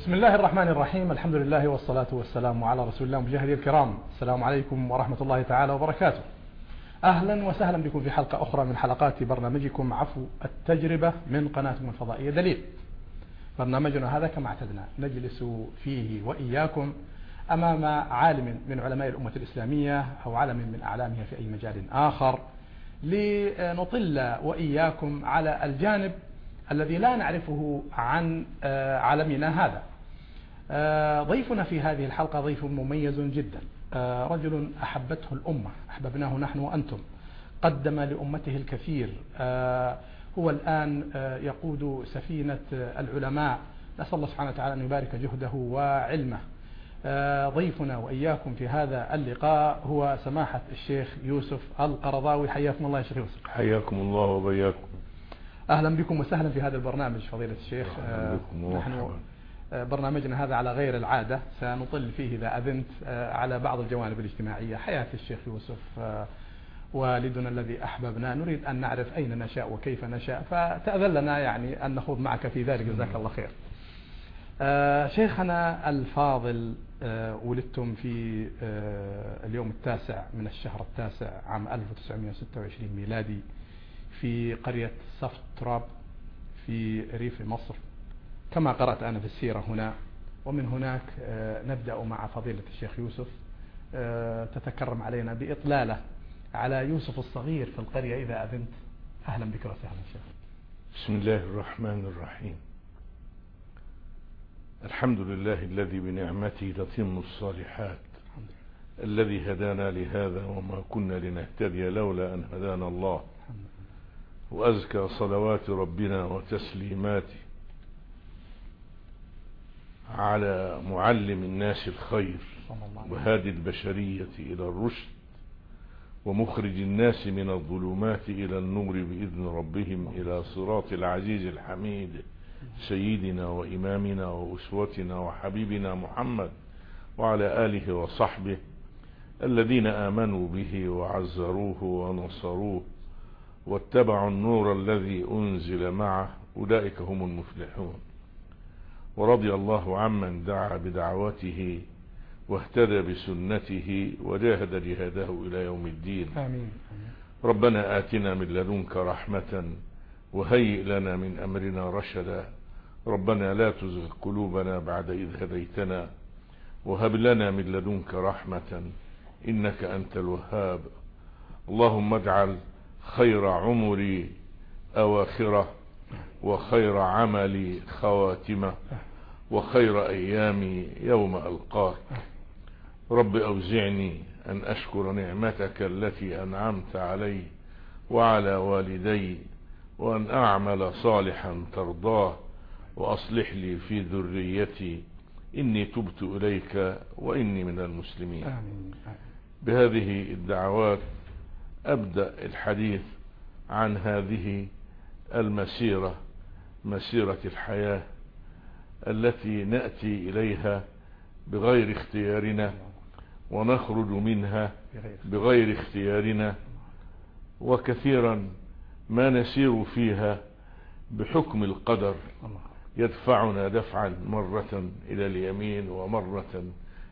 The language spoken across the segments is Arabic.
بسم الله الرحمن الرحيم. الحمد لله والصلاة والسلام على رسول الله مجاهدي الكرام. السلام عليكم ورحمة الله تعالى وبركاته. أهلا وسهلا بكم في حلقة أخرى من حلقات برنامجكم عفو التجربة من قناتكم الفضائية دليل. برنامجنا هذا كما اعتدنا نجلس فيه وإياكم أمام عالم من علماء الأمة الإسلامية أو علم من أعلامها في أي مجال آخر. لنطل وإياكم على الجانب الذي لا نعرفه عن آه، عالمنا هذا. ضيفنا في هذه الحلقة ضيف مميز جدا. آه، رجل أحبته الأمة أحببناه نحن وأنتم. قدم لأمته الكثير. هو الآن يقود سفينة العلماء. نسأل الله سبحانه وتعالى أن يبارك جهده وعلمه. ضيفنا وإياكم في هذا اللقاء هو سماحة الشيخ يوسف القرضاوي. حياكم الله يا شيخ يوسف. حياكم الله وبياكم. أهلا بكم وسهلا في هذا البرنامج فضيلة الشيخ. نحن برنامجنا هذا على غير العادة. سنطل فيه إذا أذنت على بعض الجوانب الاجتماعية. حياة الشيخ يوسف والدنا الذي أحببنا. نريد أن نعرف أين نشاء وكيف نشاء. فتأذن لنا يعني أن نخوض معك في ذلك. جزاك الله خير. شيخنا الفاضل ولدتم في اليوم التاسع من الشهر التاسع عام 1926 ميلادي في قرية صفت في ريف مصر. كما قرأت أنا في السيرة هنا ومن هناك آه، نبدأ مع فضيلة الشيخ يوسف آه، تتكرم علينا بإطلالة على يوسف الصغير في القرية إذا أذنت. أهلا بك وسهلا شيخ. بسم الله الرحمن الرحيم. الحمد لله الذي بنعمته تتم الصالحات الذي هدانا لهذا وما كنا لنهتدي لولا أن هدانا الله. وأزكى صلوات ربنا وتسليماته على معلم الناس الخير وهادي البشرية إلى الرشد ومخرج الناس من الظلمات إلى النور بإذن ربهم إلى صراط العزيز الحميد سيدنا وإمامنا وأسوتنا وحبيبنا محمد وعلى آله وصحبه الذين آمنوا به وعزروه ونصروه واتبعوا النور الذي أنزل معه أولئك هم المفلحون ورضي الله عمن دعا بدعوته واهتدى بسنته وجاهد جهاده إلى يوم الدين. آمين. ربنا آتنا من لدنك رحمة وهيئ لنا من أمرنا رشدا. ربنا لا تزغ قلوبنا بعد إذ هديتنا وهب لنا من لدنك رحمة إنك أنت الوهاب. اللهم اجعل خير عمري أواخرة وخير عملي خواتمة وخير أيامي يوم ألقاك. رب أوزعني أن أشكر نعمتك التي أنعمت علي وعلى والدي وأن أعمل صالحا ترضاه وأصلح لي في ذريتي. إني تبت إليك وإني من المسلمين. بهذه الدعوات أبدأ الحديث عن هذه المسيرة مسيرة الحياة التي نأتي إليها بغير اختيارنا ونخرج منها بغير اختيارنا. وكثيرا ما نسير فيها بحكم القدر يدفعنا دفعا مرة إلى اليمين ومرة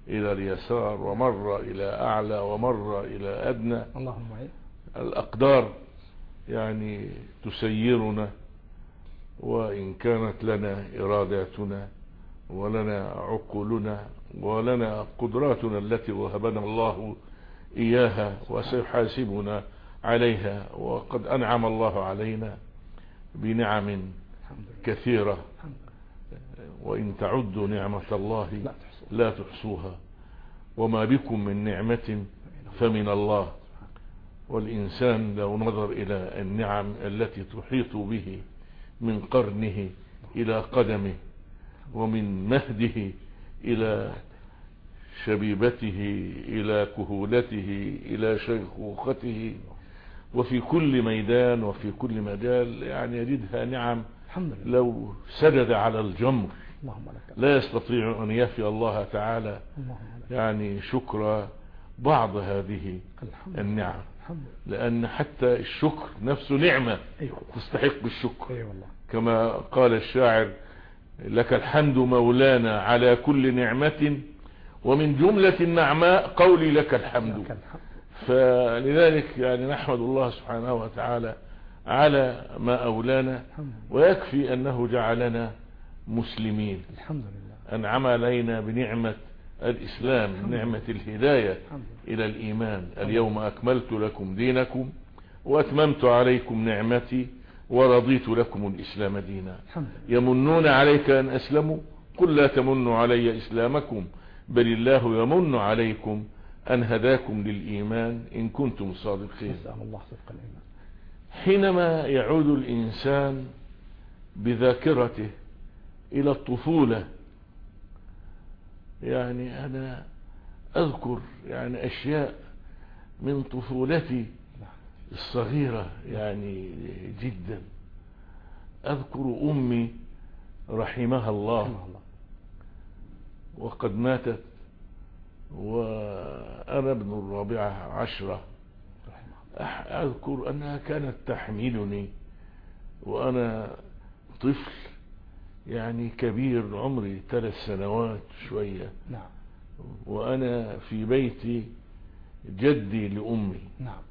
إلى اليسار ومرة إلى أعلى ومرة إلى أدنى. اللهم الأقدار يعني تسيرنا وإن كانت لنا إراداتنا ولنا عقولنا ولنا قدراتنا التي وهبنا الله إياها وسيحاسبنا عليها وقد أنعم الله علينا بنعم كثيرة. وإن تعدوا نعمة الله لا تحصوها. وما بكم من نعمة فمن الله. والإنسان لو نظر إلى النعم التي تحيط به من قرنه إلى قدمه ومن مهده إلى شبيبته إلى كهولته إلى شيخوخته. وفي كل ميدان وفي كل مجال يعني يجدها نعم لو سدد على الجمر. لا يستطيع أن يفي الله تعالى يعني شكر بعض هذه النعم. لأن حتى الشكر نفسه نعمة. أيوة. تستحق الشكر أيوة. كما قال الشاعر لك الحمد مولانا على كل نعمة ومن جملة النعماء قولي لك الحمد. فلذلك يعني نحمد الله سبحانه وتعالى على ما أولانا ويكفي أنه جعلنا مسلمين. الحمد لله. أنعم علينا بنعمة الإسلام نعمة الهداية إلى الإيمان. اليوم أكملت لكم دينكم وأتممت عليكم نعمتي ورضيت لكم الإسلام دينا. يمنون عليك أن أسلموا؟ قل لا تمنوا علي إسلامكم بل الله يمن عليكم أن هداكم للإيمان إن كنتم صادقين. الله صدق الإيمان. حينما يعود الإنسان بذاكرته إلى الطفولة يعني أنا أذكر يعني أشياء من طفولتي الصغيرة يعني جدا. أذكر أمي رحمها الله وقد ماتت وأنا ابن الرابعة عشرة. أذكر أنها كانت تحملني وأنا طفل. يعني كبير عمري ثلاث سنوات شوية. نعم. وأنا في بيت جدي لأمي. نعم.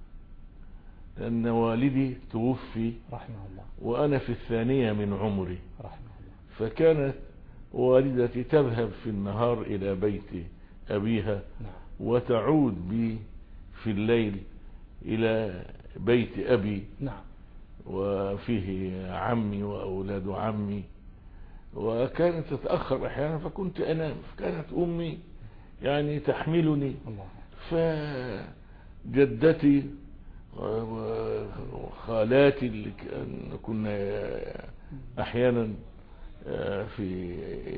لأن والدي توفي رحمه الله. وأنا في الثانية من عمري. رحمه الله. فكانت والدتي تذهب في النهار إلى بيت أبيها نعم. وتعود بي في الليل إلى بيت أبي. نعم. وفيه عمي وأولاد عمي. وكانت تتأخر أحيانا فكنت أنام فكانت أمي يعني تحملني. فجدتي وخالاتي اللي كنا أحيانا آه، في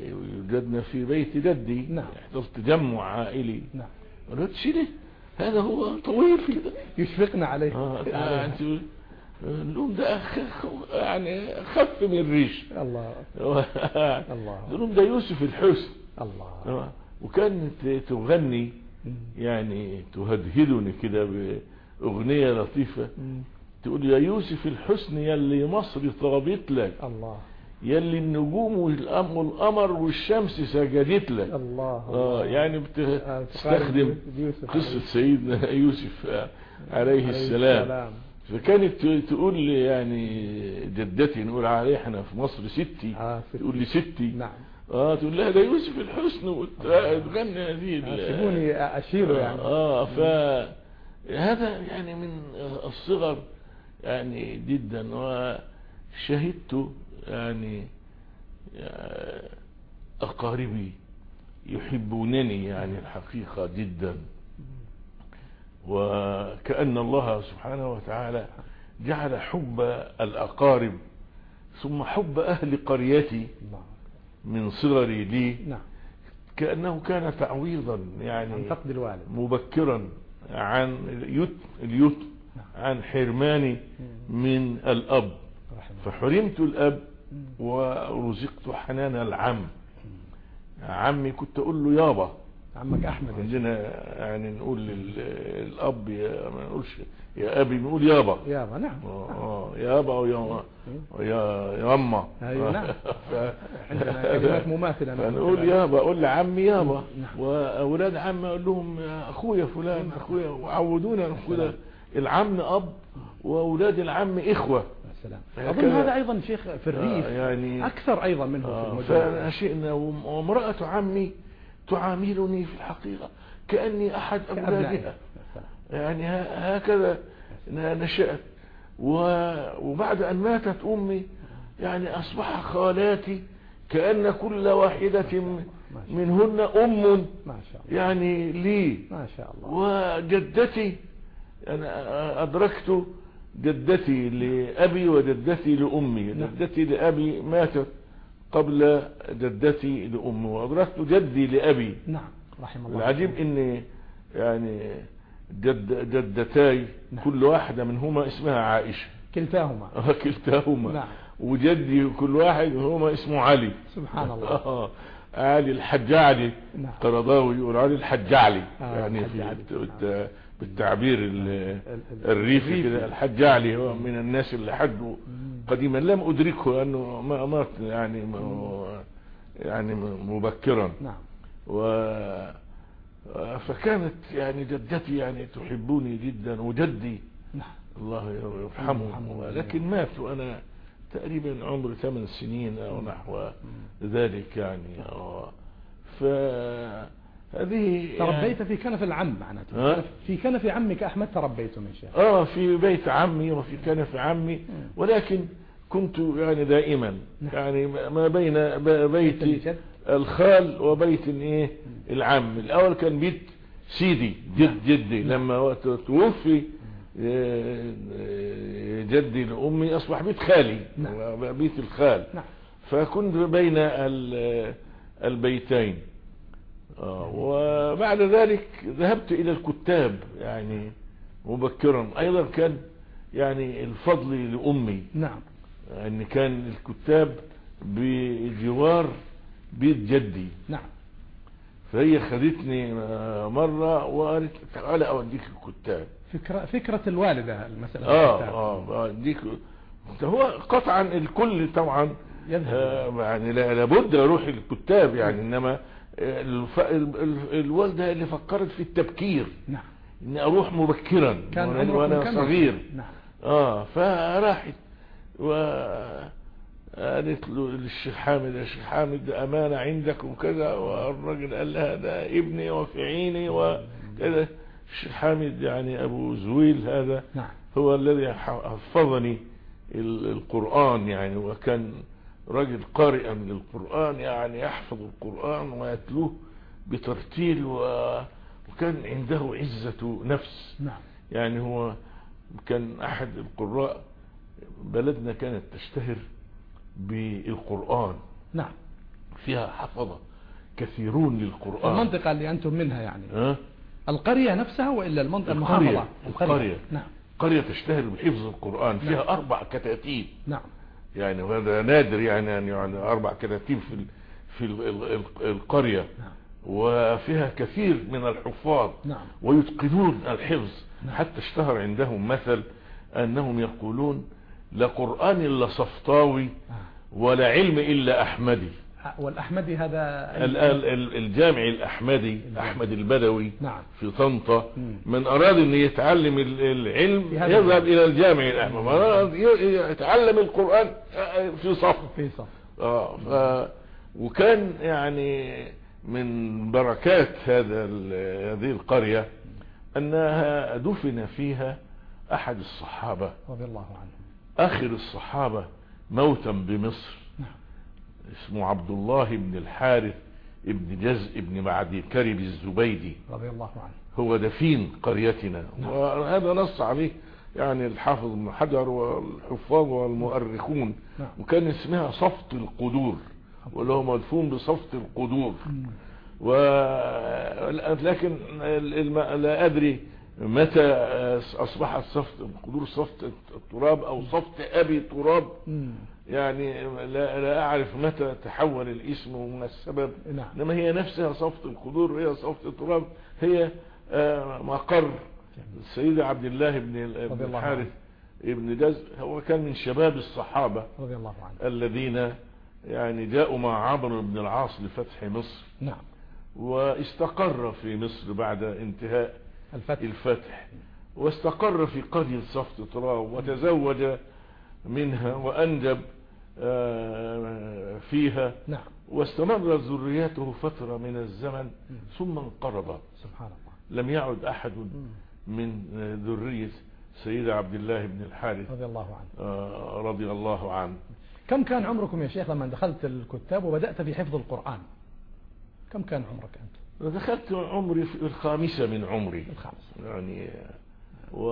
يوجدنا في بيت جدي. نعم. يحضر تجمع عائلي. نعم. قلت شيله هذا هو طويل كده. يشفقنا عليه. آه آه. انت اللون ده يعني خف من الريش. الله. الله. اللون ده يوسف الحسن. الله. آه وكانت تغني يعني تهدهدني كده بأغنية لطيفة. تقول يا يوسف الحسن يلي مصر طابت لك. الله. يلي النجوم والقمر والشمس سجدت لك. الله. آه يعني بتستخدم قصة سيدنا يوسف عليه السلام. فكانت تقول لي يعني جدتي نقول عليه إحنا في مصر ستي. آه تقول لي ستي. نعم. آه تقول لها ده يوسف الحسن وتغني هذه سيبوني اشيره يعني. آه ف هذا يعني من الصغر يعني جدا وشهدت يعني أقاربي يحبونني يعني الحقيقة جدا. وكأن الله سبحانه وتعالى جعل حب الأقارب ثم حب أهل قريتي من صغري لي نعم. كأنه كان تعويضا يعني عن فقد الوالد. مبكرا عن اليت اليت عن حرماني من الأب. فحرمت الأب ورزقت حنان العم. عمي كنت أقول له يابا. عمك أحمد. عندنا يعني نقول للأب يا ما نقولش يا أبي نقول يابا. يابا نعم. آه يابا ويا يا ياما أيوه نعم. عندنا كلمات مماثلة فنقول يابا أقول لعمي يابا. وأولاد عمي أقول لهم يا أخويا فلان أخويا وعودونا نقول العم أب وأولاد العم إخوة. السلام. أظن هذا أيضا شيخ في الريف. آه يعني أكثر أيضا منه آه في المدن فنشئنا وامرأة عمي تعاملني في الحقيقة كأني أحد أولادها. يعني هكذا نشأت. وبعد أن ماتت أمي يعني أصبح خالاتي كأن كل واحدة منهن أم يعني لي. ما شاء الله. وجدتي أنا أدركت جدتي لأبي وجدتي لأمي. جدتي لأبي ماتت. قبل جدتي لأمي وأدركت جدي لأبي. نعم رحم الله. العجيب إن يعني جد جدتاي نعم. كل واحدة منهما اسمها عائشة. كلتاهما. كلتاهما. نعم. وجدي كل واحد هما اسمه علي. سبحان الله. علي الحجاعلي نعم. قرضاوي يقول علي الحجاعلي آه يعني. في بالتعبير الريفي كده الحجاعلي هو من الناس اللي حجوا قديما. لم أدركه لأنه ما امرت يعني يعني مبكرا. نعم. و فكانت يعني جدتي يعني تحبني جدا وجدي. نعم. الله يرحمه. لكن مات وأنا تقريبا عمر ثمان سنين أو نحو ذلك يعني. ف هذه تربيت في كنف العم معناته. في كنف عمك أحمد تربيت من شيخ. آه في بيت عمي وفي كنف عمي. ولكن كنت يعني دائما. نعم. يعني ما بين بيت الخال وبيت إيه؟ العم. الأول كان بيت سيدي جد نعم. جدي. نعم. لما توفي آه، جدي لأمي أصبح بيت خالي. بيت الخال. فكنت بين البيتين. آه، وبعد ذلك ذهبت إلى الكتاب يعني مبكرا. أيضا كان يعني الفضل لأمي. نعم. إن كان الكتاب بجوار بيت جدي. نعم. فهي خدتني مرة وقالت تعالى أوديك الكتاب. فكرة, فكرة الوالدة المسألة آه آه أوديك. هو قطعا الكل طبعا يذهب. آه يعني لابد أروح الكتاب يعني إنما. الوالدة اللي فكرت في التبكير. نعم. اني أروح مبكرا. كان وأنا صغير. نعم. آه فراحت. وقالت له للشيخ حامد يا شيخ حامد أمانة عندك وكذا والراجل قال لها ده ابني وفي عيني وكذا الشيخ حامد يعني أبو زويل هذا نعم. هو الذي حفظني القرآن يعني. وكان راجل قارئا للقرآن يعني يحفظ القرآن ويتلوه بترتيل وكان عنده عزة نفس. نعم. يعني هو كان أحد القراء بلدنا كانت تشتهر بالقرآن. نعم. فيها حفظة كثيرون للقرآن. المنطقة اللي أنتم منها يعني. أه؟ القرية نفسها وإلا المنطقة القرية المحافظة القرية, القرية. نعم. قرية تشتهر بحفظ القرآن. فيها نعم. أربع كتاتيب. نعم. يعني وهذا نادر يعني أن يعني أربع كتاتيب في في القرية. نعم. وفيها كثير من الحفاظ. نعم. ويتقنون الحفظ. نعم. حتى اشتهر عندهم مثل أنهم يقولون لا قرآن إلا صفطاوي ولا علم إلا أحمدي. والأحمدي هذا الجامع الأحمدي أحمد البدوي نعم. في طنطا من أراد أن يتعلم العلم يذهب إلى الجامع الأحمدي من أراد يتعلم القرآن في صف. في صف. آه ف وكان يعني من بركات هذا هذه القرية أنها دفن فيها أحد الصحابة. رضي الله عنه آخر الصحابة موتا بمصر. اسمه عبد الله بن الحارث ابن جزء ابن معدي كرب الزبيدي. رضي الله عنه. هو دفين قريتنا. نعم. وهذا نص عليه يعني الحافظ ابن حجر والحفاظ والمؤرخون. نعم. وكان اسمها صفت القدور واللي هو مدفون بصفت القدور. و... لكن لا أدري متى أصبحت صفت القدور صفت التراب أو صفت أبي تراب. يعني لا, لا أعرف متى تحول الإسم وما السبب. نعم. إنما هي نفسها صفت القدور هي صفت التراب هي مقر. السيد عبد الله بن الحارث ابن جزء هو كان من شباب الصحابة رضي الله عنه. الذين يعني جاءوا مع عمرو بن العاص لفتح مصر. نعم. واستقر في مصر بعد انتهاء الفتح, الفتح. واستقر في قرية صفت تراب وتزوج منها وأنجب فيها. نعم. واستمرت ذريته فترة من الزمن ثم انقرض. سبحان الله. لم يعد أحد من ذرية سيد عبد الله بن الحارث. رضي الله عنه. رضي الله عنه. كم كان عمركم يا شيخ لما دخلت الكتاب وبدأت في حفظ القرآن؟ كم كان عمرك أنت؟ دخلت عمري في الخامسة من عمري. الخامسة يعني و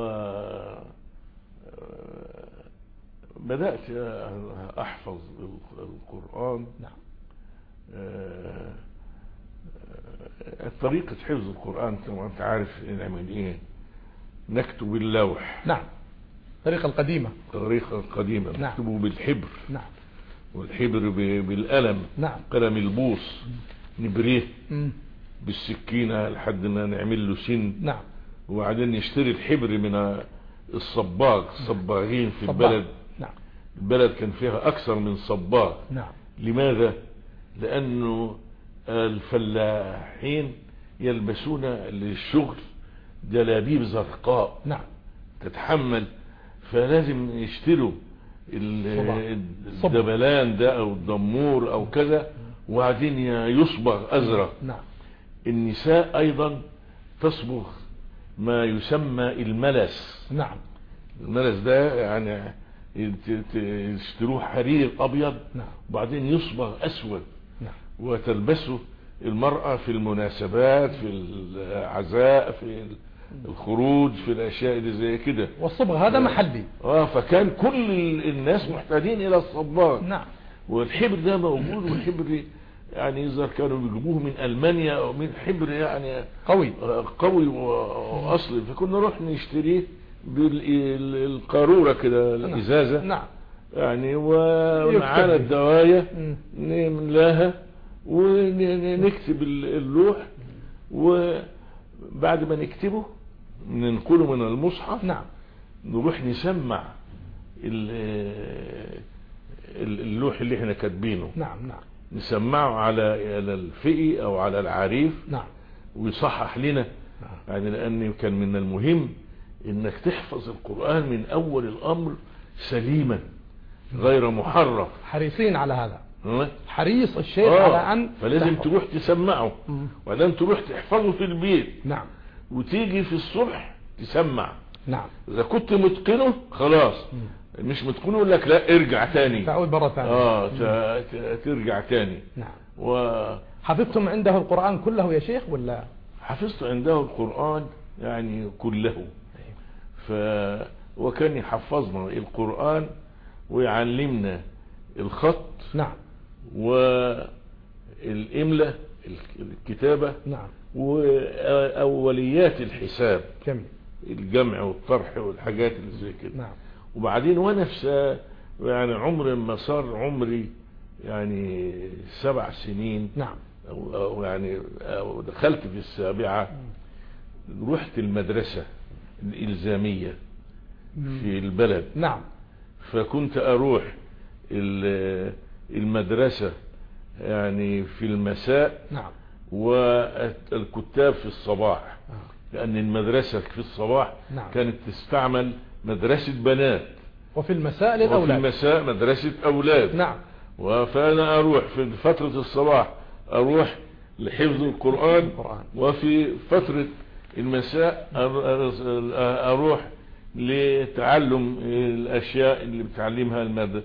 بدأت أحفظ القرآن. نعم. طريقة حفظ القرآن كما أنت عارف نعمل إيه؟ نكتب اللوح. نعم. الطريقة القديمة. الطريقة القديمة. نعم. نكتبه بالحبر. نعم. والحبر بالقلم. نعم. قلم البوص. نبريه. مم. بالسكينة لحد ما نعمل له سن. نعم. وبعدين نشتري الحبر من الصباغ. الصباغين في. البلد. البلد كان فيها أكثر من صباغ نعم. لماذا؟ لأنه الفلاحين يلبسون للشغل جلابيب زرقاء نعم. تتحمل فلازم يشتروا ال- الدبلان ده أو الدمور أو كذا وبعدين يصبغ أزرق. نعم. النساء أيضا تصبغ ما يسمى الملس. نعم. الملس ده يعني يشتروه حرير أبيض نعم. وبعدين يصبغ أسود. نعم. وتلبسه المرأة في المناسبات في العزاء في الخروج في الأشياء اللي زي كده. والصبغ هذا محلي. آه فكان كل الناس محتاجين إلى الصباغ. نعم. والحبر ده موجود والحبر يعني إذا كانوا بيجيبوه من ألمانيا أو من حبر يعني قوي. قوي وأصلي. فكنا نروح نشتريه. بالقارورة كده الإزازة. نعم. يعني ومعانا. الدواية. نملاها ونكتب اللوح وبعد ما نكتبه ننقله من المصحف. نعم. نروح نسمع ال- ال- اللوح اللي إحنا كاتبينه. نعم نعم. نسمعه على على الفئي أو على العريف. نعم. ويصحح لنا. نعم. يعني لأن كان من المهم إنك تحفظ القرآن من أول الأمر سليما غير محرف حريصين على هذا؟ حريص الشيخ آه، على أن فلازم تحفظ. تروح تسمعه. مم. وبعدين تروح تحفظه في البيت. نعم. وتيجي في الصبح تسمع. نعم. إذا كنت متقنه خلاص. مش متقنه يقول لك لا ارجع تاني. تعود مرة ثانية. آه ترجع تاني. نعم. وحفظت حفظتم عنده القرآن كله يا شيخ ولا؟ عنده القرآن يعني كله. ف وكان يحفظنا القرآن ويعلمنا الخط نعم. والإملة الكتابة نعم. وأوليات الحساب جميل. الجمع والطرح والحاجات اللي زي كده. نعم. وبعدين وأنا في يعني عمر ما صار عمري يعني سبع سنين نعم. أو, أو يعني أو دخلت في السابعة رحت المدرسة. الإلزامية في البلد. نعم. فكنت أروح ال- المدرسة يعني في المساء نعم. والكتاب في الصباح. آه. لأن المدرسة في الصباح نعم. كانت تستعمل مدرسة بنات. وفي المساء وفي للأولاد المساء مدرسة أولاد. نعم. فأنا أروح في فترة الصباح أروح لحفظ القرآن القرآن. وفي فترة المساء أروح لتعلم الأشياء اللي بتعلمها المد-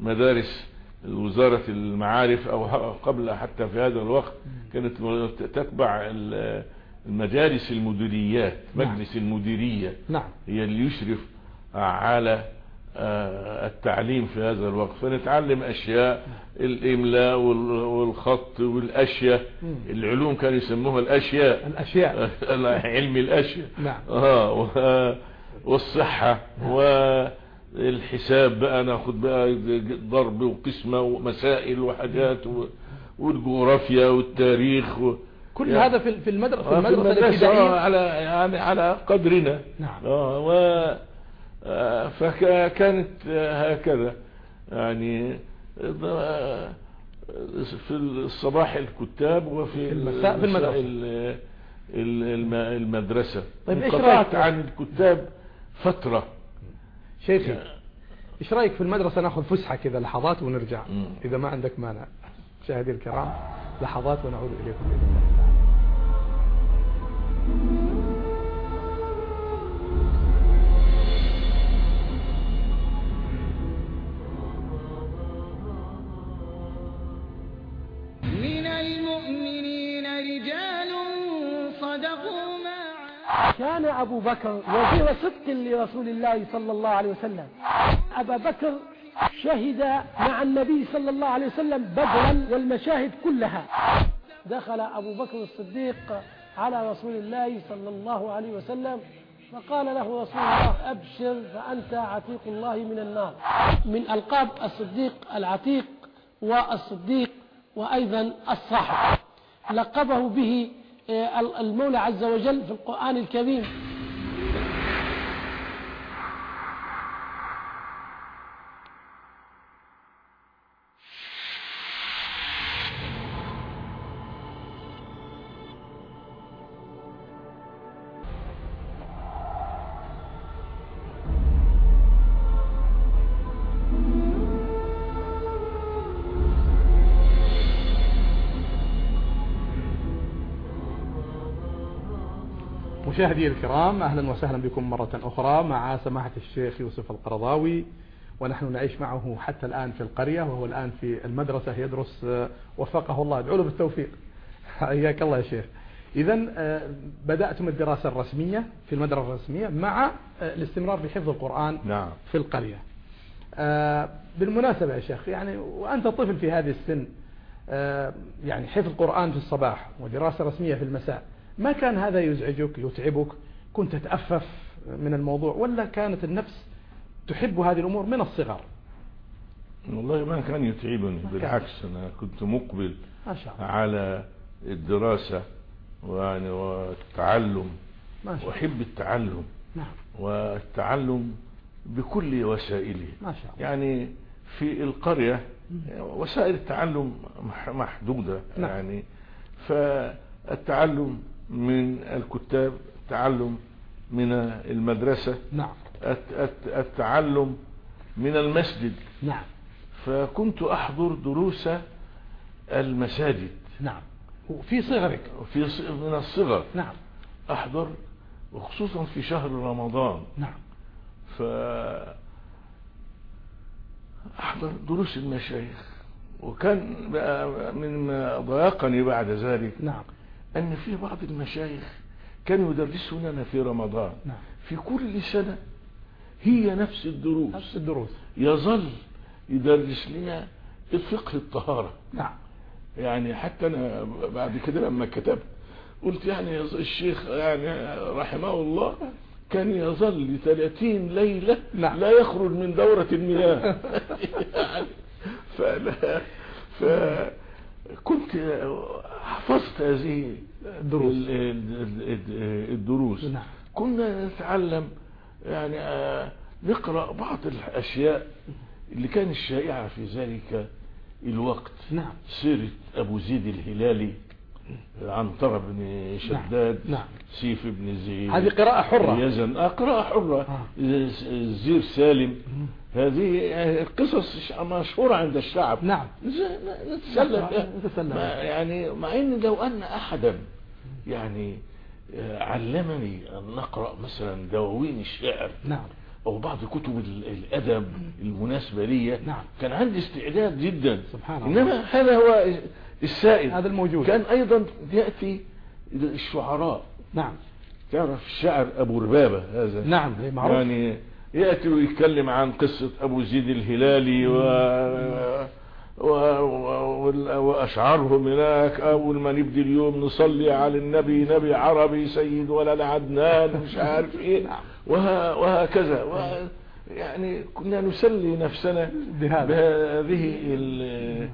مدارس وزارة المعارف ه- قبل حتى في هذا الوقت كانت تتبع ال- المجالس المديريات نعم. مجلس المديرية. نعم. هي اللي يشرف على التعليم في هذا الوقت. فنتعلم أشياء الإملاء وال- والخط والأشياء. العلوم كانوا يسموها الأشياء. الأشياء. علم الأشياء. نعم. آه والصحة والحساب بقى ناخد بقى ضرب وقسمة ومسائل وحاجات والجغرافيا والتاريخ و... كل يعني- هذا في المدرسة في آه، في المدرسة المدرسة آه، على يعني على قدرنا. نعم. آه و آه، فكانت هكذا. يعني في الصباح الكتاب وفي في المساء في المدرسة. ال- ال- الم- المدرسة. طيب انقطعت رأيك؟ عن الكتاب فترة. شيخي إيش رأيك في المدرسة؟ نأخذ فسحة كذا لحظات ونرجع. مم. إذا ما عندك مانع. مشاهدي الكرام لحظات ونعود إليكم بإذن الله. كان أبو بكر وزير صدق لرسول الله صلى الله عليه وسلم. أبا بكر شهد مع النبي صلى الله عليه وسلم بدرا والمشاهد كلها. دخل أبو بكر الصديق على رسول الله صلى الله عليه وسلم فقال له رسول الله أبشر فأنت عتيق الله من النار. من ألقاب الصديق العتيق والصديق وأيضا الصاحب. لقبه به المولى عز وجل في القرآن الكريم. مشاهدي الكرام أهلا وسهلا بكم مرة أخرى مع سماحة الشيخ يوسف القرضاوي ونحن نعيش معه حتى الآن في القرية وهو الآن في المدرسة يدرس وفقه الله. ادعو له بالتوفيق. حياك الله يا شيخ. إذا بدأتم الدراسة الرسمية في المدرسة الرسمية مع الاستمرار في حفظ القرآن نعم. في القرية. بالمناسبة يا شيخ يعني وأنت طفل في هذه السن يعني حفظ القرآن في الصباح ودراسة رسمية في المساء ما كان هذا يزعجك يتعبك؟ كنت تتأفف من الموضوع ولا كانت النفس تحب هذه الأمور من الصغر؟ والله ما كان يتعبني بالعكس أنا كنت مقبل على الدراسة ويعني والتعلم. وأحب التعلم. نعم. والتعلم بكل وسائله. ما شاء الله. يعني في القرية وسائل التعلم مح- محدودة نعم. يعني. فالتعلم من الكتاب التعلم من المدرسة نعم. الت- الت- التعلم من المسجد. نعم. فكنت أحضر دروس المساجد. نعم. وفي صغرك. في ص- من الصغر. نعم. أحضر وخصوصا في شهر رمضان. نعم. ف أحضر دروس المشايخ. وكان بقى مما ضايقني بعد ذلك. نعم. أن في بعض المشايخ كانوا يدرسون لنا في رمضان. نعم. في كل سنة هي نفس نفس الدروس. الدروس يظل يدرس لنا الفقه الطهارة. نعم. يعني حتى أنا بعد كده لما كتبت قلت يعني الشيخ يعني رحمه الله كان يظل 30 ليلة نعم. لا يخرج من دورة المياه. يعني فلا. فكنت حفظت هذه الدروس. ال- ال- ال- الدروس نعم. كنا نتعلم يعني آه، نقرأ بعض الأشياء اللي كانت شائعة في ذلك الوقت نعم سيرة أبو زيد الهلالي عنترة بن شداد نعم. سيف بن زيد. هذه قراءة حرة. يزن. آه، قراءة حرة. آه. زير سالم. هذه آه، قصص مشهورة عند الشعب. نعم. ما- بها. يعني مع إن لو أن أحدا يعني آه، علمني أن نقرأ مثلا دواوين الشعر نعم. أو بعض كتب ال- الأدب المناسبة لي نعم. كان عندي استعداد جدا. سبحان الله. إنما هذا هو السائد هذا الموجود. كان أيضا يأتي الشعراء نعم. تعرف الشاعر أبو ربابة هذا. نعم إيه معروف. يعني يأتي ويتكلم عن قصة أبو زيد الهلالي و... و... و... وأشعارهم هناك أول ما نبدي اليوم نصلي على النبي نبي عربي سيد ولد عدنان مش عارف إيه. نعم. وه... وهكذا. و... يعني كنا نسلي نفسنا. بهذه ال...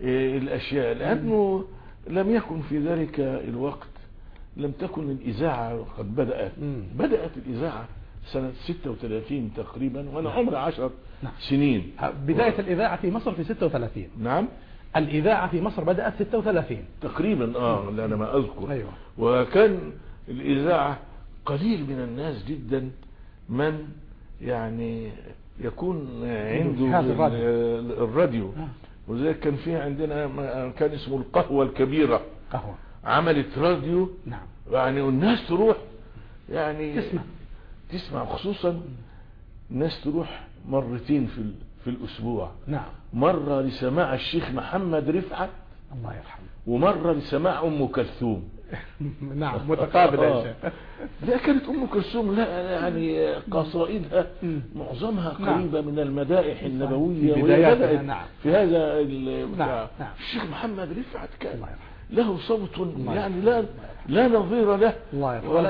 الأشياء. لأنه لم يكن في ذلك الوقت لم تكن الإذاعة قد بدأت. بدأت الإذاعة سنة 36 تقريبا وأنا عمري عشر نعم. سنين. بداية الإذاعة في مصر في 36 نعم. الإذاعة في مصر بدأت 36 تقريبا آه لا أنا ما أذكر. أيوة. وكان الإذاعة قليل من الناس جدا من يعني يكون عنده الراديو. ال- الراديو. وزي كان في عندنا ما- كان اسمه القهوة الكبيرة. قهوة. عملت راديو. نعم. يعني والناس تروح يعني تسمع. تسمع خصوصا الناس تروح مرتين في ال- في الأسبوع. نعم. مرة لسماع الشيخ محمد رفعت الله يرحمه. ومرة لسماع أم كلثوم. نعم متقابل يا آه. شيخ لا كانت أم كلثوم لا يعني قصائدها. معظمها نعم. قريبة من المدائح النبوية في وهي بداياتها، بدأت نعم. في هذا بتاع. نعم. الشيخ محمد رفعت كان له صوت يعني. لا لا نظير له.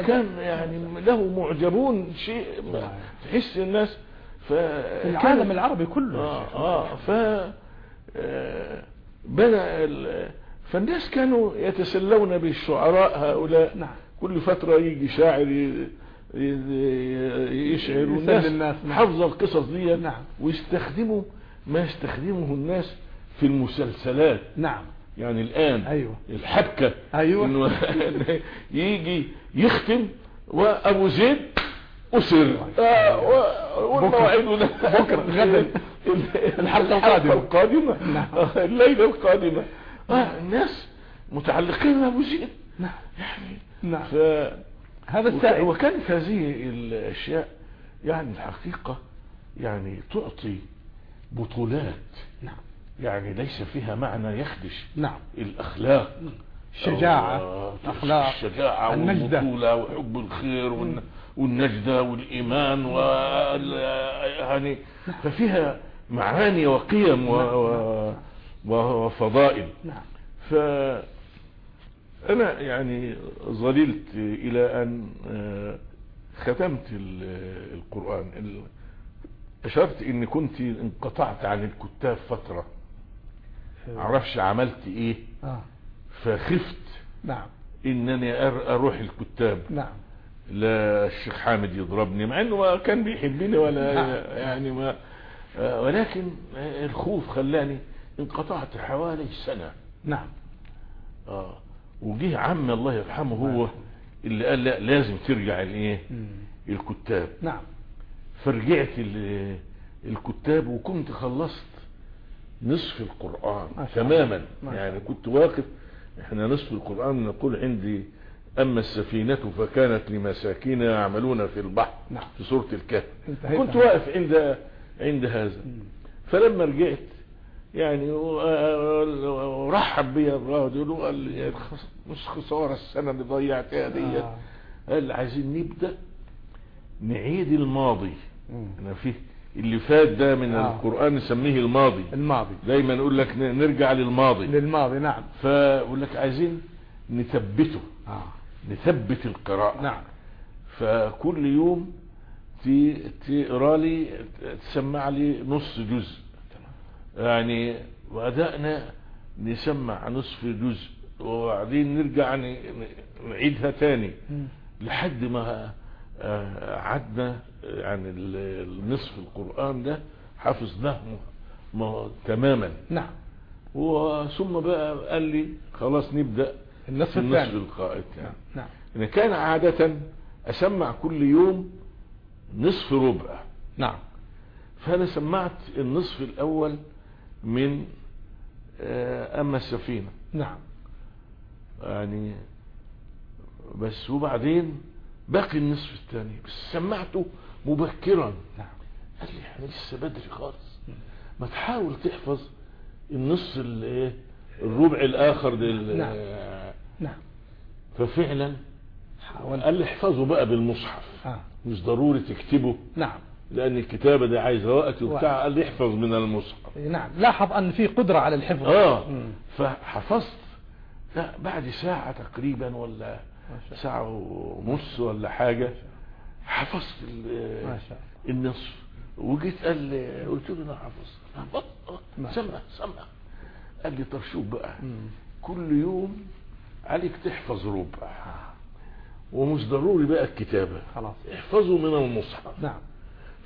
وكان يعني له معجبون شيء. تحس الناس ف في العالم العربي كله آه. آه ف آه، ال- فالناس كانوا يتسلون بالشعراء هؤلاء نعم. كل فترة يجي شاعر يشعر يسلي والناس الناس، نعم. حافظة القصص دي نعم. ويستخدموا ما يستخدمه الناس في المسلسلات نعم يعني الآن أيوة. الحبكة أيوة. إنه يجي يختم وأبو زيد أسر آه بكرة، غدا. الحلقة القادمة. نعم. الليلة القادمة الناس متعلقين بأبو زيد. نعم. يعني نعم. ف هذا السائل. وكانت هذه الأشياء يعني الحقيقة يعني تعطي بطولات. نعم. يعني ليس فيها معنى يخدش. نعم. الأخلاق. الشجاعة. أو- الأخلاق. الشجاعة النجدة. والبطولة وحب الخير والن- والنجدة والإيمان وال يعني ففيها معاني وقيم و... و... وفضائل نعم. فأنا يعني ظللت إلى أن آه، ختمت ال- القرآن. ال- أشرت إن كنت انقطعت عن الكتاب فترة. معرفش عملت إيه؟ آه. فخفت. نعم. إنني أر- أروح الكتاب. نعم. لا الشيخ حامد يضربني مع إنه ما كان بيحبني ولا نعم. يعني ما آه، ولكن آه، الخوف خلاني انقطعت حوالي سنة نعم آه وجه عمي الله يرحمه هو اللي قال لا لازم ترجع الايه. الكتاب نعم فرجعت ال- الكتاب وكنت خلصت نصف القرآن. تماما يعني. كنت واقف إحنا نصف القرآن نقول عندي أما السفينة فكانت لمساكين يعملون في البحر نعم. في سورة الكهف كنت. واقف عند عند هذا فلما رجعت يعني ورحب بي الراجل وقال لي مش خسارة السنة اللي ضيعتها آه. قال آه. نبدأ نعيد الماضي. أنا فيه اللي فات ده من آه. القرآن نسميه الماضي الماضي دايما يقول لك نرجع للماضي للماضي نعم فيقول لك عايزين نثبته آه. نثبت القراءة نعم فكل يوم تقرأ لي تسمع لي نص جزء يعني وبدأنا نسمع نصف جزء وبعدين نرجع نعيدها تاني. لحد ما آه، عدنا يعني ال- النصف القرآن ده حفظناه تماما. نعم. وثم بقى قال لي خلاص نبدأ النصف في النصف الثاني. القائد يعني. نعم أنا كان عادة أسمع كل يوم نصف ربع. نعم. فأنا سمعت النصف الأول من آه، أما السفينة. نعم. يعني بس وبعدين باقي النصف الثاني بس سمعته مبكرا. نعم. قال لي إحنا لسه بدري خالص. ما تحاول تحفظ النص ال- إيه الربع الآخر لل نعم. نعم. ففعلا حاولت. قال لي احفظه بقى بالمصحف. آه. مش ضروري تكتبه. نعم. لأن الكتابة دي عايزة وقت وبتاع قال لي احفظ من المصحف نعم. لاحظ أن في قدرة على الحفظ. آه. مم. فحفظت. لا بعد ساعة تقريبا ولا ساعة ونص ولا حاجة حفظت النصف. وجيت قال لي قلت له أنا حفظت. آه، شاء سمع سمع. قال لي طب شوف بقى. كل يوم عليك تحفظ ربع. ومش ضروري بقى الكتابة. خلاص. احفظه من المصحف نعم.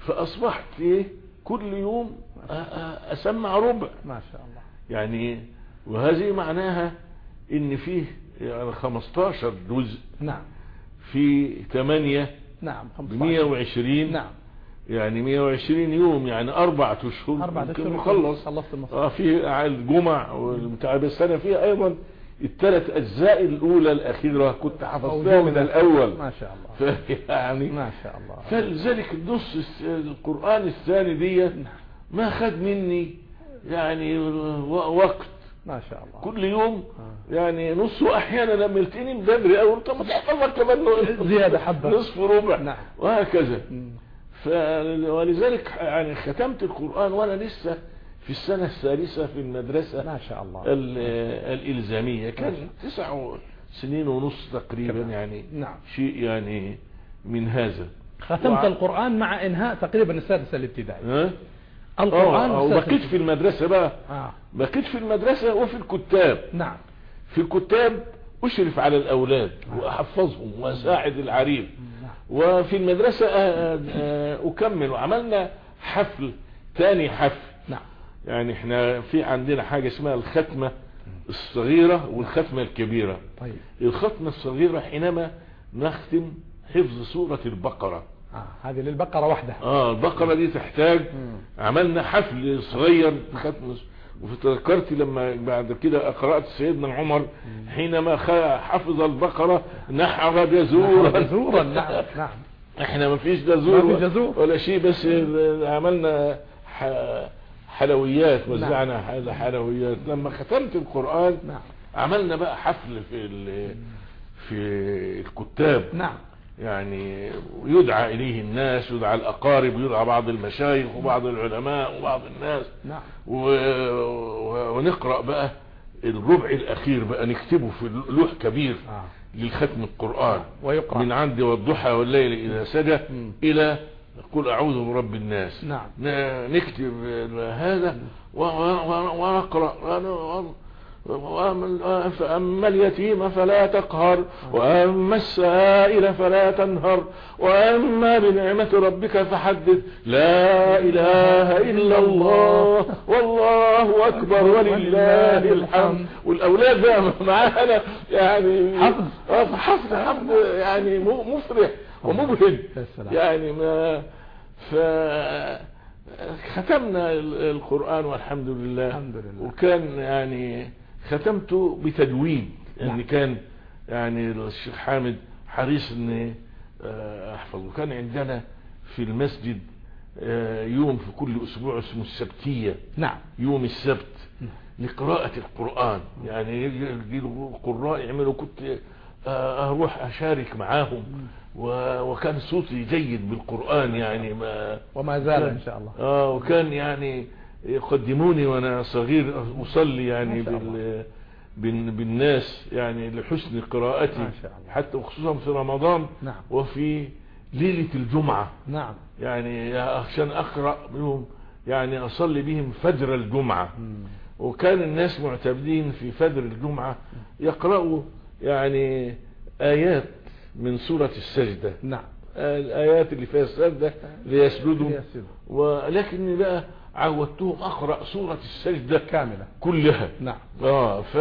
فأصبحت إيه؟ كل يوم أسمع ربع. ما شاء الله. يعني وهذه معناها إن فيه يعني 15 جزء. نعم. في 8 نعم ب 15 120 نعم. يعني 120 يوم يعني أربعة أشهر. أربعة أشهر. مخلص خلصت المصحف آه في الجمع والبتاع بس أنا فيها أيضا الثلاث أجزاء الأولى الأخيرة كنت حفظتها من الأول. ما شاء الله. يعني ما شاء الله. فلذلك النص القرآن الثاني دي نعم. ما خد مني يعني وقت. ما شاء الله. كل يوم يعني نص وأحيانا لما يلتقيني بدري أقول طب ما تحفظها كمان زيادة حبة. نصف ربع. نعم. وهكذا. ولذلك يعني ختمت القرآن وأنا لسه في السنة الثالثة في المدرسة ما شاء الله. ال... الإلزامية. كان تسع سنين ونص تقريبا. يعني نعم. شيء يعني من هذا. ختمت وع- القرآن مع إنهاء تقريبا السادسة الابتدائي. ها؟ القرآن آه السادسة وبقيت في المدرسة بقى. آه. بقيت في المدرسة وفي الكتاب. نعم. في الكتاب أشرف على الأولاد وأحفظهم وأساعد العريض. نعم. وفي المدرسة آه، آه، أكمل. وعملنا حفل تاني حفل. نعم يعني إحنا في عندنا حاجة اسمها الختمة الصغيرة والختمة الكبيرة. طيب. الختمة الصغيرة حينما نختم حفظ سورة البقرة. آه. هذه للبقرة وحدها. آه البقرة دي تحتاج عملنا حفل صغير ختم وتذكرت لما بعد كده قرأت سيدنا عمر حينما حفظ البقرة نحر جزورا. زورا نعم نعم. إحنا ما فيش جزور. ولا شيء بس عملنا ح- حلويات وزعنا حل- حلويات. لما ختمت القرآن نعم. عملنا بقى حفل في في الكتاب. نعم. يعني يدعى إليه الناس يدعى الأقارب يدعى بعض المشايخ وبعض العلماء وبعض الناس. نعم. و... ونقرأ بقى الربع الأخير بقى نكتبه في لوح كبير آه. للختم القرآن. ويقرأ. من عند والضحى والليل إذا سجى. إلى قل أعوذ برب الناس. نعم. نكتب هذا ونقرأ. فأما اليتيم فلا تقهر وأما السائل فلا تنهر وأما بنعمة ربك فحدث. لا إله إلا الله والله أكبر ولله الحمد. والأولاد بقى معانا يعني حفظ. حفظ حفظ يعني مفرح. سلام. يعني ما ف ختمنا ال- القرآن والحمد لله. الحمد لله. وكان يعني ختمته بتدوين. يعني نعم. كان يعني الشيخ حامد حريص ان آه، أحفظه. كان عندنا في المسجد آه، يوم في كل أسبوع اسمه السبتية. نعم. يوم السبت. لقراءة القرآن. يعني يجي القراء يعملوا كنت أروح أشارك معاهم. و- وكان صوتي جيد بالقرآن يعني ما وما زال إن شاء الله. آه وكان يعني يقدموني وأنا صغير أصلي يعني بال بال- بالناس يعني لحسن قراءتي. حتى وخصوصا في رمضان نعم. وفي ليلة الجمعة. نعم. يعني عشان أقرأ بهم يعني أصلي بهم فجر الجمعة. وكان الناس معتمدين في فجر الجمعة يقرأوا يعني آيات من سورة السجدة. نعم. الآيات اللي فيها السجدة ليسجدوا. ولكني بقى عودتهم أقرأ سورة السجدة كاملة. كلها. نعم. آه ف...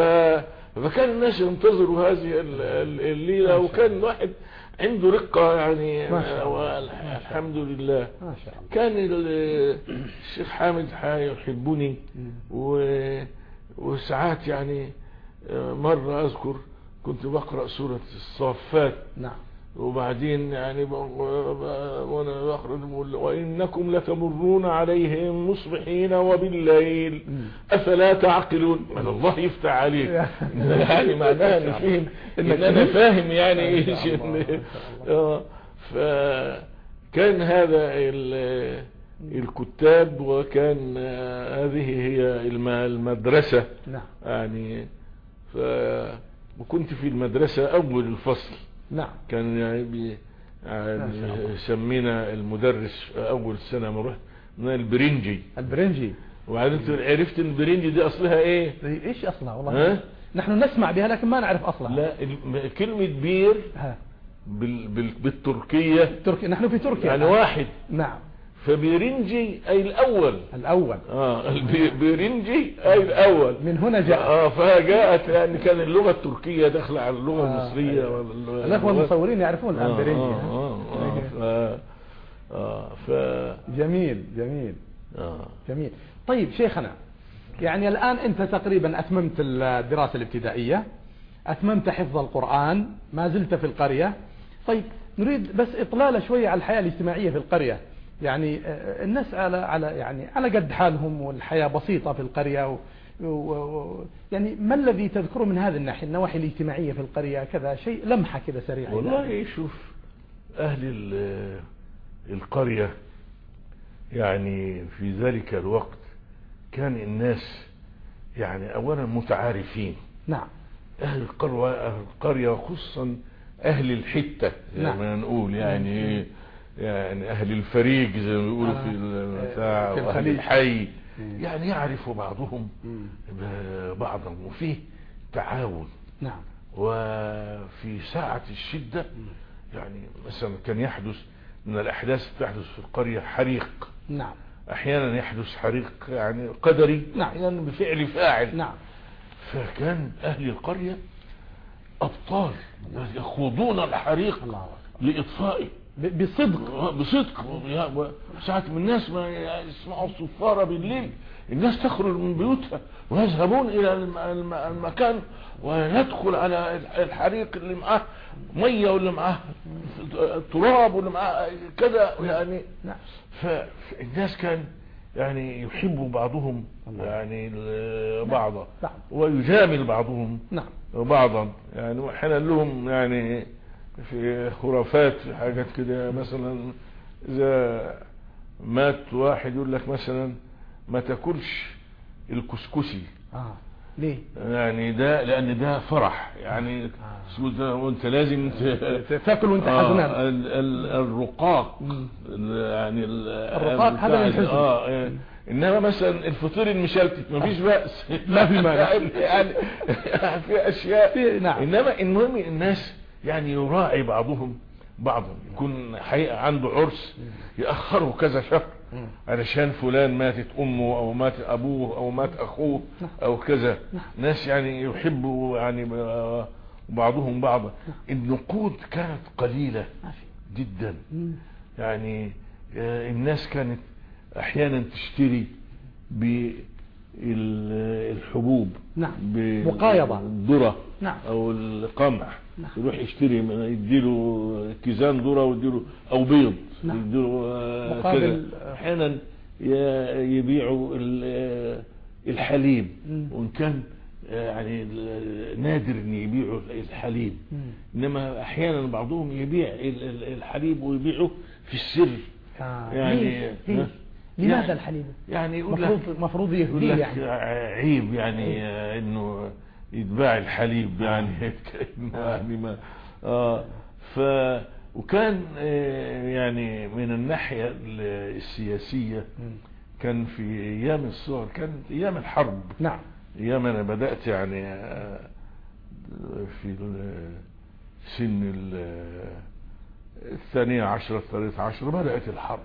فكان الناس ينتظروا هذه ال- ال- الليلة وكان الواحد عنده رقة يعني ما شاء الله. الحمد لله. ما شاء الله. كان ال- الشيخ حامد يحبني. و... وساعات يعني آه، مرة أذكر كنت بقرأ سورة الصافات. نعم. وبعدين يعني وأنا بخرج وإنكم لتمرون عليهم مصبحين وبالليل. أفلا تعقلون؟ من الله يفتح عليك. يعني معناها ان فهم ان أنا فاهم يعني إيش آه، فكان هذا ال- الكتاب وكان هذه هي الم- المدرسة. نعم. يعني ف وكنت في المدرسة أول الفصل. نعم. كان يعني بي يعني الله. سمينا المدرس أول سنة ما رحت من البرنجي. البرنجي. وبعدين عرفت ان البرنجي دي أصلها إيه؟ إيش أصلها؟ والله. ها؟ نحن نسمع بها لكن ما نعرف أصلها. لا كلمة بير ها. بال بال بالتركية. تركيا نحن في تركيا يعني. واحد. نعم. فبرنجي أي الأول. الأول. آه البرنجي أي الأول. من هنا جاء. آه فجاءت يعني كان اللغة التركية داخلة على اللغة آه،. ولا اللغة- الإخوة المصورين يعرفون الان آه، برنجي آه، ها؟ آه، آه، ف آه، جميل جميل. آه. جميل. طيب شيخنا يعني الآن أنت تقريبا أتممت الدراسة الابتدائية أتممت حفظ القرآن ما زلت في القرية. طيب نريد بس إطلالة شوية على الحياة الاجتماعية في القرية. يعني آه، الناس على على يعني على قد حالهم والحياة بسيطة في القرية و و يعني ما الذي تذكره من هذه الناحية النواحي الاجتماعية في القرية كذا شيء لمحة كذا سريعة والله شوف أهل ال- القرية يعني في ذلك الوقت كان الناس يعني أولا متعارفين. نعم. أهل القرية, أهل القرية خصوصا أهل الحتة زي نعم. ما نقول يعني يعني أهل الفريق زي ما بيقولوا آه. في البتاع في وأهل الخليج. الحي. يعني يعرف بعضهم. بعضا وفيه تعاون. نعم. وفي ساعة الشدة يعني مثلا كان يحدث من الأحداث تحدث في القرية حريق. نعم. أحيانا يحدث حريق يعني قدري. نعم. أحيانا بفعل فاعل. نعم. فكان أهل القرية أبطال يخوضون الحريق لإطفائه. بصدق. بصدق. ساعة من الناس ما يسمعوا الصفارة بالليل. الناس تخرج من بيوتها ويذهبون إلى الم- الم- المكان ويدخل على الحريق اللي معاه مية واللي معاه تراب واللي معاه كذا يعني. نعم. فالناس كان يعني يحب بعضهم يعني ال- بعضا. نعم. ويجامل بعضهم نعم. بعضا. يعني واحيانا لهم يعني في خرافات في حاجات كده. مثلا إذا مات واحد يقول لك مثلا ما تأكلش الكسكسي. آه. ليه؟ يعني ده لأن ده فرح. يعني ده وأنت لازم تأكل وأنت آه، حزنان. ال- ال- الرقاق. ال- يعني ال- الرقاق هذا الحزن. آه آه. إنما مثلا الفطير المشلتت مفيش بأس ما في مانع. يعني في أشياء. في- نعم. إنما المهم الناس يعني يراعي بعضهم بعضا. يكون حقيقة عنده عرس يأخره كذا شهر. علشان فلان ماتت أمه أو مات أبوه أو مات أخوه أو كذا. ناس يعني يحبوا يعني ب- بعضهم بعضا. النقود كانت قليلة جدا. يعني آه، الناس كانت أحيانا تشتري بالحبوب نعم. مقايضة. الذرة نعم. أو القمح يروح يشتري يديله كيزان ذرة ويديله أو بيض نعم. يديله آه، مقابل- كذا أحيانا يبيعوا آه، الحليب. وإن كان آه، يعني نادر إن يبيعوا الحليب إنما أحيانا بعضهم يبيع ال- ال- الحليب ويبيعه في السر. يعني؟ لماذا يعني- الحليب؟ يعني يقول لك مفروض مفروض يقول لك يعني. عيب يعني آه، إنه يتباع الحليب يعني كأنه يعني ما آه ف وكان آه، يعني من الناحية ال- السياسية كان في أيام الصور كان أيام الحرب. نعم. أيام أنا بدأت يعني آه، في سن ال- الثانية عشرة الثالثة عشرة بدأت الحرب.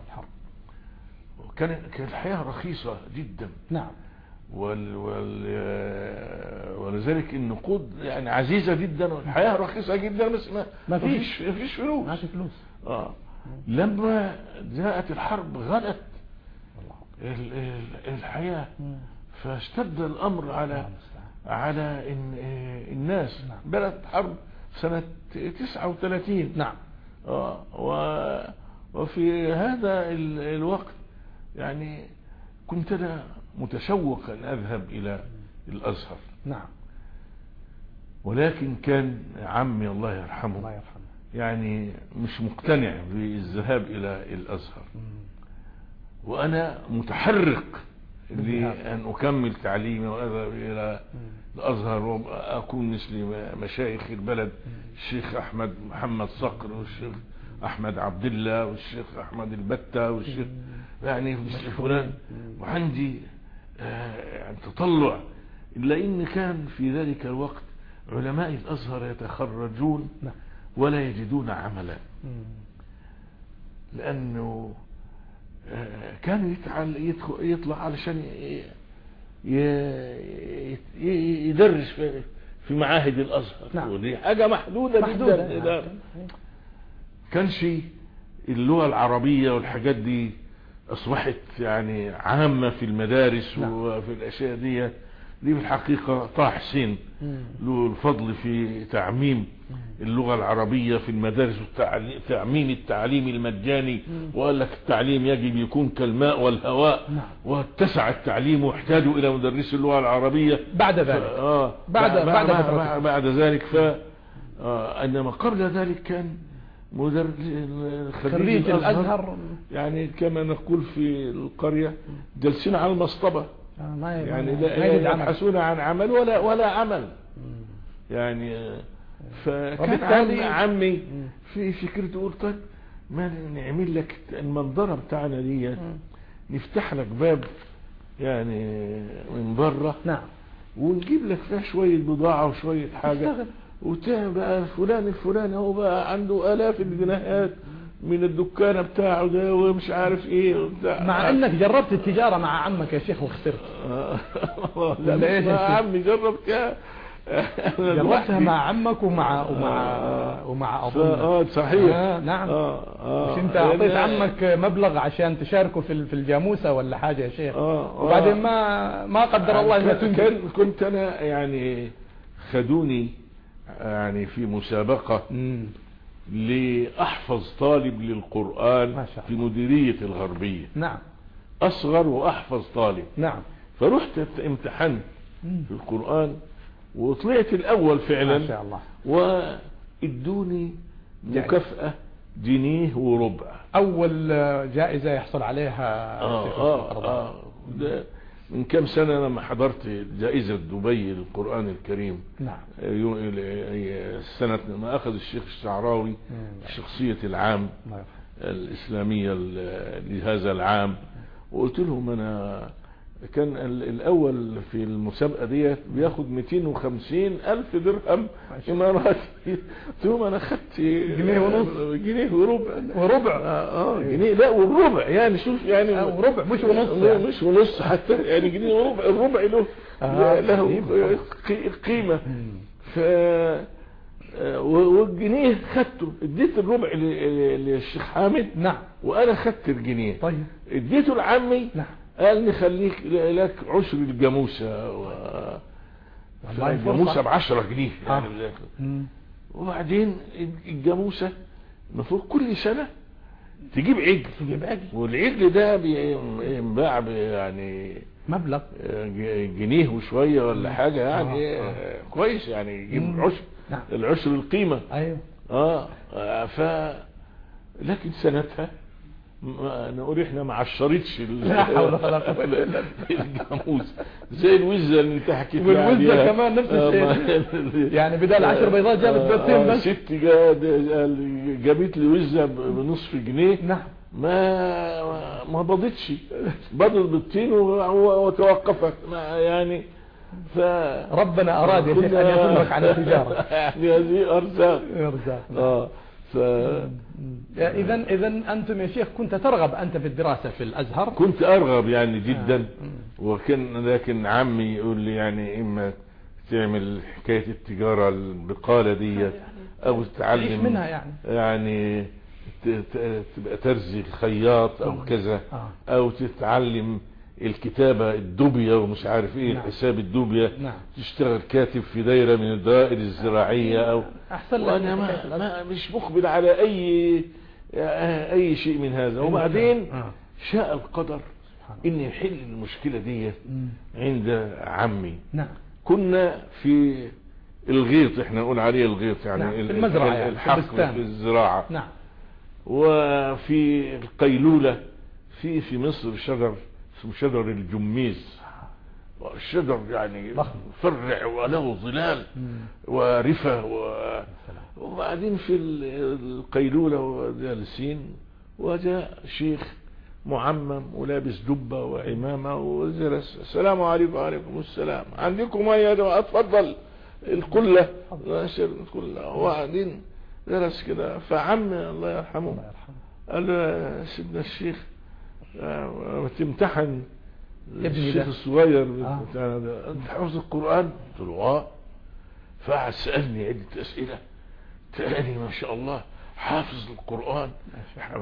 وكان كانت الحياة رخيصة جدا. نعم. وال وال ولذلك النقود يعني عزيزة جدا والحياة رخيصة جدا بس ما ما فيش. فيش ما فيش فلوس. ما في فلوس. آه. لما جاءت الحرب غلت ال- ال- الحياة فاشتد الأمر على على إن آه، الناس. نعم. بدأت حرب سنة 39 نعم. و وفي هذا ال- الوقت يعني كنت أنا متشوق ان أذهب إلى الأزهر. نعم. ولكن كان عمي الله يرحمه الله يرحمه. يعني مش مقتنع بالذهاب إلى الأزهر. وأنا متحرق لأن أكمل تعليمي وأذهب إلى الأزهر وأكون مثل مشايخ البلد الشيخ أحمد محمد صقر والشيخ أحمد عبد الله والشيخ أحمد البتة والشيخ يعني مثل فلان وعندي آه، يعني تطلع إلا إن كان في ذلك الوقت علماء الأزهر يتخرجون نعم. ولا يجدون عملا مم. لأنه آه، كان يطلع علشان يدرس في معاهد الأزهر نعم. ودي حاجة محدودة محدودة جدا نعم. كانش اللغة العربية والحاجات دي أصبحت يعني عامة في المدارس نعم. وفي الأشياء دي دي في الحقيقة طه حسين. له الفضل في تعميم اللغة العربية في المدارس وتعميم التعليم المجاني وقال لك التعليم يجب يكون كالماء والهواء نعم. واتسع التعليم واحتاجوا إلى مدرس اللغة العربية بعد ف... ذلك آه بعد- بعد بعد. بعد, بعد ذلك ف آه إنما قبل ذلك كان مدرس خريج الأزهر. يعني كما نقول في القرية جالسين على المصطبة. آه، يعني لا. يبحثون عن عمل ولا ولا عمل. يعني آه، فكان وبالتالي- عم عمي في فكرته يقول طيب ما نعمل لك المنظرة بتاعنا دي؟ نفتح لك باب يعني من بره نعم. ونجيب لك فيها شوية بضاعة وشوية حاجة. اشتغل. وتبقى فلان الفلاني هو بقى عنده آلاف الجنيهات من الدكانة بتاعه ده ومش عارف إيه وبتاع. مع انك جربت التجارة مع عمك يا شيخ وخسرت. لا إيه؟ يا عمي جربت يا جربتها مع عمك ومع ومع ومع ف- آه صحيح. آه نعم. آه آه. مش أنت أعطيت عمك مبلغ عشان تشاركه في في الجاموسة ولا حاجة يا شيخ؟ آه وبعدين ما ما قدر الله كان تنجح. كان- كنت أنا يعني خدوني يعني في مسابقة. لأحفظ طالب للقرآن ما في. مديرية الغربية نعم أصغر وأحفظ طالب نعم فرحت امتحنت. في القرآن وطلعت الأول ما فعلا شاء الله وإدوني مكافأة جنيه وربع أول جائزة يحصل عليها آه آه. آه ده من كم سنة لما حضرت جائزة دبي للقرآن الكريم نعم يو- سنة ما أخذ الشيخ الشعراوي مم. شخصية العام يرحمه. الإسلامية لهذا العام وقلت لهم أنا كان ال- الأول في المسابقة ديت بياخد 250 ألف درهم. إماراتي قلت لهم أنا خدت جنيه ونص. جنيه وربع. وربع. آه جنيه. لا والربع. يعني شوف يعني آه، وربع مش ونص يعني. مش ونص حتى. يعني جنيه وربع. الربع له آه، له قيمة. ف آه، والجنيه خدته. اديت الربع للشيخ حامد. نعم. وأنا خدت الجنيه. طيب. اديته لعمي. نعم. قال لي خليك لك عشر الجاموسة و... الجاموسة. ب 10 جنيه يعني آه. وبعدين الجاموسة المفروض كل سنة تجيب عجل. تجيب عجل. والعجل ده بينباع يعني مبلغ. جنيه وشوية ولا حاجة يعني آه، آه، كويس يعني يجيب. عشر. نعم. العشر القيمة. أيوه. آه. آه، ف لكن سنتها نقول إحنا ما عشرتش لا حول ولا قوة إلا بالله. الجاموس زي الوزة اللي انت حكيت عليها. كمان نفس آه، الشيء. يعني بدل عشر بيضات جابت آه، بيضتين آه، بس. ست جا- جابت لي وزة بنصف جنيه. نعم. ما ما بضتش. بضت بالطين وتوقفت. يعني ف ربنا أراد يا شيخ أن يصرفك عن التجارة. هذه أرزاق. أرزاق. آه ف اذا اذا أنتم يا شيخ كنت ترغب أنت في الدراسة في الأزهر؟ كنت أرغب يعني جدا. آه. وكان لكن عمي يقول لي يعني إما تعمل حكاية التجارة البقالة ديت أو تعيش تتعلم منها يعني. يعني تبقى ترزي خياط أو كذا آه. أو تتعلم الكتابة الدوبية ومش عارف إيه نعم. حساب الدوبية نعم تشتغل كاتب في دايرة من الدوائر الزراعية أو أحسن لك وأنا ما, ما مش مقبل على أي أي شيء من هذا وبعدين آه. شاء القدر. ان يحل المشكلة دي. عند عمي نعم كنا في الغيط إحنا نقول عليه الغيط يعني نعم، المزرعة ال- يعني، البستان. في الزراعة نعم وفي القيلولة في في مصر شجر اسمه شجر الجميز. الشجر يعني. فرع وله ظلال مم. ورفة و... وبعدين في ال- القيلولة جالسين وجاء شيخ معمم ولابس جبة وعمامة وجلس السلام عليكم وعليكم السلام. عندكم يا جماعة أتفضل. القلة. ناشر القلة. وبعدين جلس كده. فعمي الله يرحمه. قال له سيدنا الشيخ آه، تمتحن ابني الشيخ. الصغير آه. بتاعنا ده. أنت حافظ القرآن؟ قلت له آه. فقعد سألني عدة أسئلة. تاني ما شاء الله حافظ القرآن.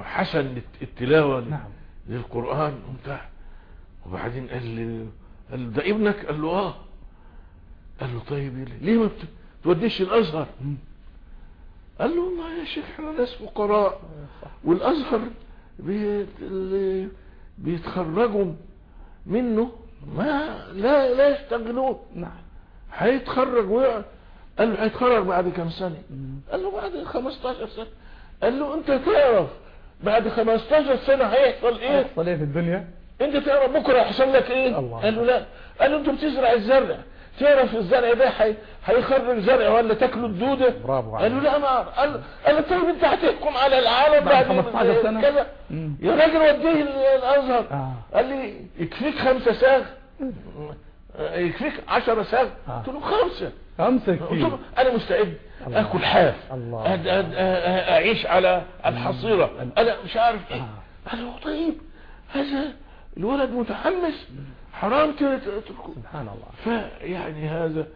حسن التلاوة نعم. للقرآن. وبتاع وبعدين قال لي قال له ده ابنك؟ قال له آه. قال له طيب ليه؟ ما بت- توديش الأزهر. قال له والله يا شيخ إحنا ناس فقراء. والأزهر بيت اللي بيتخرجوا منه ما لا لا يشتغلون نعم. هيتخرج ويقعد قال له هيتخرج بعد كام سنة؟ مم. قال له بعد 15 سنة. قال له أنت تعرف بعد 15 سنة هيحصل إيه؟ يحصل إيه في الدنيا؟ أنت تعرف بكرة هيحصل لك إيه؟ الله. قال له لا. قال له انت بتزرع الزرع. تعرف الزرع ده هي- هيخرج زرع ولا تاكله الدوده برافو قال له عليك لا ما. قال قال طيب أنت هتحكم على العالم بعد بعد 15 سنة؟ كذا. يا راجل وديه ال- الأزهر آه. قال لي يكفيك خمسة ساغ يكفيك عشرة ساغ آه. قلت له خمسة خمسة له أنا مستعد الله. آكل حاف الله. أد- أد- أعيش على الحصيرة أنا مش عارف إيه آه. قال له طيب هذا الولد متحمس حرام تتركه سبحان الله. فيعني هذا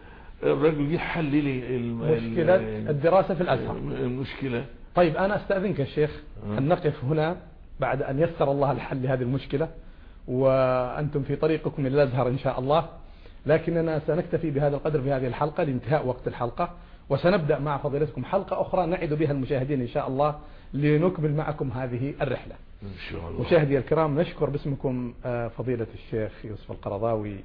الرجل جه حل لي مشكلة الدراسة في الأزهر. المشكلة. طيب أنا أستأذنك يا شيخ أن نقف هنا بعد أن يسر الله الحل لهذه المشكلة وأنتم في طريقكم إلى الأزهر إن شاء الله. لكننا سنكتفي بهذا القدر في هذه الحلقة لانتهاء وقت الحلقة. وسنبدأ مع فضيلتكم حلقة أخرى نعد بها المشاهدين إن شاء الله لنكمل معكم هذه الرحلة. إن شاء الله. مشاهدي الكرام نشكر باسمكم آه، فضيلة الشيخ يوسف القرضاوي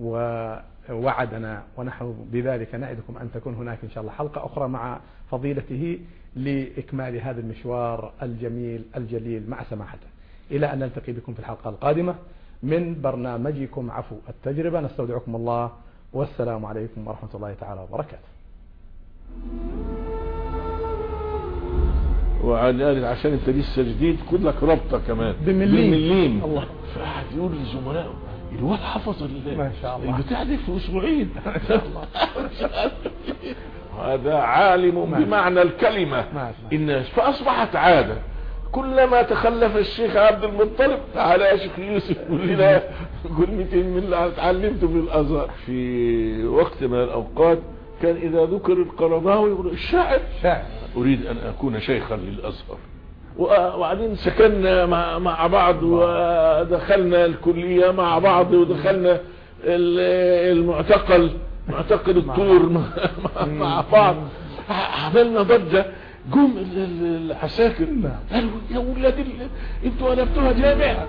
ووعدنا ونحن بذلك نعدكم أن تكون هناك إن شاء الله حلقة أخرى مع فضيلته لإكمال هذا المشوار الجميل الجليل مع سماحته. إلى أن نلتقي بكم في الحلقة القادمة من برنامجكم عفو التجربة. نستودعكم الله والسلام عليكم ورحمة الله تعالى وبركاته. وعلى عشان انت لسه جديد خد لك ربطه كمان. بمليم. بمليم. الله. فقعد يقول لزملائه الواد حفظ ما شاء الله. البتاع دي في أسبوعين. هذا عالم ما شاء بمعنى الكلمة. ما شاء إن فأصبحت عادة. كلما تخلف الشيخ عبد المطلب تعالى يا شيخ يوسف قول لنا كلمتين من اللي اتعلمته في الأزهر. في وقت من الأوقات كان إذا ذكر القرضاوي يقول الشاعر. شاعر. أريد أن أكون شيخا للازهر وبعدين سكننا مع, بعض ودخلنا الكلية مع بعض ودخلنا ال- المعتقل معتقل الطور مع, بعض. عملنا ضجة. جم ال- ال- العساكر قالوا يا ولاد أنتوا قلبتوها جامع.